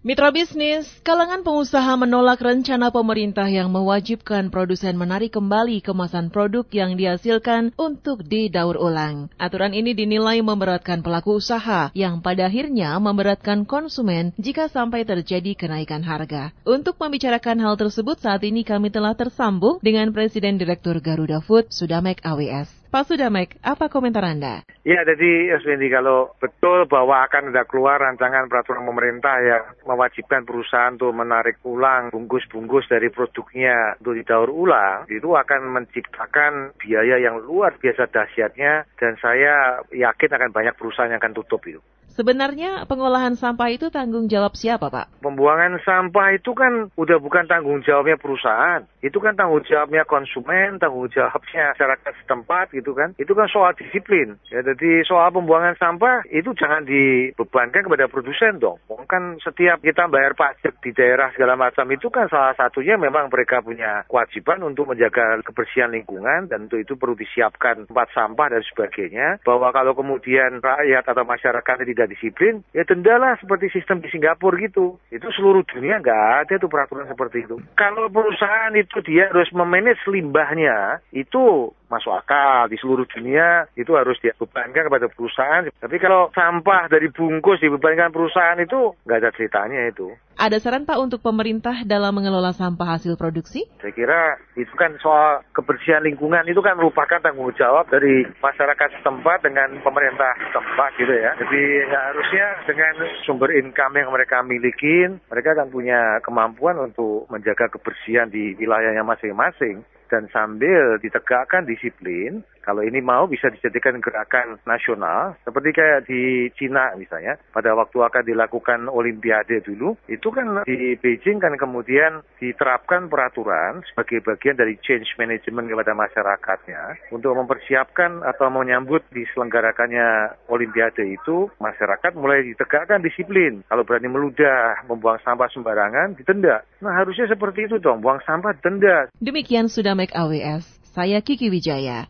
Mitra bisnis, kalangan pengusaha menolak rencana pemerintah yang mewajibkan produsen menarik kembali kemasan produk yang dihasilkan untuk didaur ulang. Aturan ini dinilai memberatkan pelaku usaha yang pada akhirnya memberatkan konsumen jika sampai terjadi kenaikan harga. Untuk membicarakan hal tersebut saat ini kami telah tersambung dengan Presiden Direktur Garuda Food, Sudamek AWS. Pak Sudamek, apa komentar Anda? Ya, jadi Yasmini, kalau betul bahwa akan ada keluar rancangan peraturan pemerintah yang mewajibkan perusahaan untuk menarik ulang bungkus-bungkus dari produknya untuk didaur ulang, itu akan menciptakan biaya yang luar biasa dahsyatnya dan saya yakin akan banyak perusahaan yang akan tutup itu. Sebenarnya pengolahan sampah itu tanggung jawab siapa, Pak? Pembuangan sampah itu kan udah bukan tanggung jawabnya perusahaan. Itu kan tanggung jawabnya konsumen, tanggung jawabnya masyarakat setempat gitu kan. Itu kan soal disiplin. Ya, jadi soal pembuangan sampah itu jangan dibebankan kepada produsen dong. Kan setiap kita bayar pajak di daerah segala macam itu kan salah satunya memang mereka punya kewajiban untuk menjaga kebersihan lingkungan dan untuk itu perlu disiapkan tempat sampah dan sebagainya. Bahwa kalau kemudian rakyat atau masyarakat tidak disiplin, ya dendalah seperti sistem di Singapura gitu. Itu seluruh dunia nggak ada tuh peraturan seperti itu. Kalau perusahaan itu dia harus memanage limbahnya, itu masuk akal di seluruh dunia itu harus dibebankan kepada perusahaan. Tapi kalau sampah dari bungkus dibebankan perusahaan itu nggak ada ceritanya itu. Ada saran Pak untuk pemerintah dalam mengelola sampah hasil produksi? Saya kira itu kan soal kebersihan lingkungan itu kan merupakan tanggung jawab dari masyarakat setempat dengan pemerintah setempat gitu ya. Jadi ya harusnya dengan sumber income yang mereka miliki, mereka akan punya kemampuan untuk menjaga kebersihan di wilayahnya masing-masing dan sambil ditegakkan disiplin, kalau ini mau bisa dijadikan gerakan nasional, seperti kayak di Cina misalnya, pada waktu akan dilakukan Olimpiade dulu, itu kan di Beijing kan kemudian diterapkan peraturan sebagai bagian dari change management kepada masyarakatnya untuk mempersiapkan atau menyambut diselenggarakannya Olimpiade itu, masyarakat mulai ditegakkan disiplin. Kalau berani meludah, membuang sampah sembarangan, ditenda. Nah harusnya seperti itu dong, buang sampah denda. Demikian sudah Make AWS. Saya Kiki Wijaya.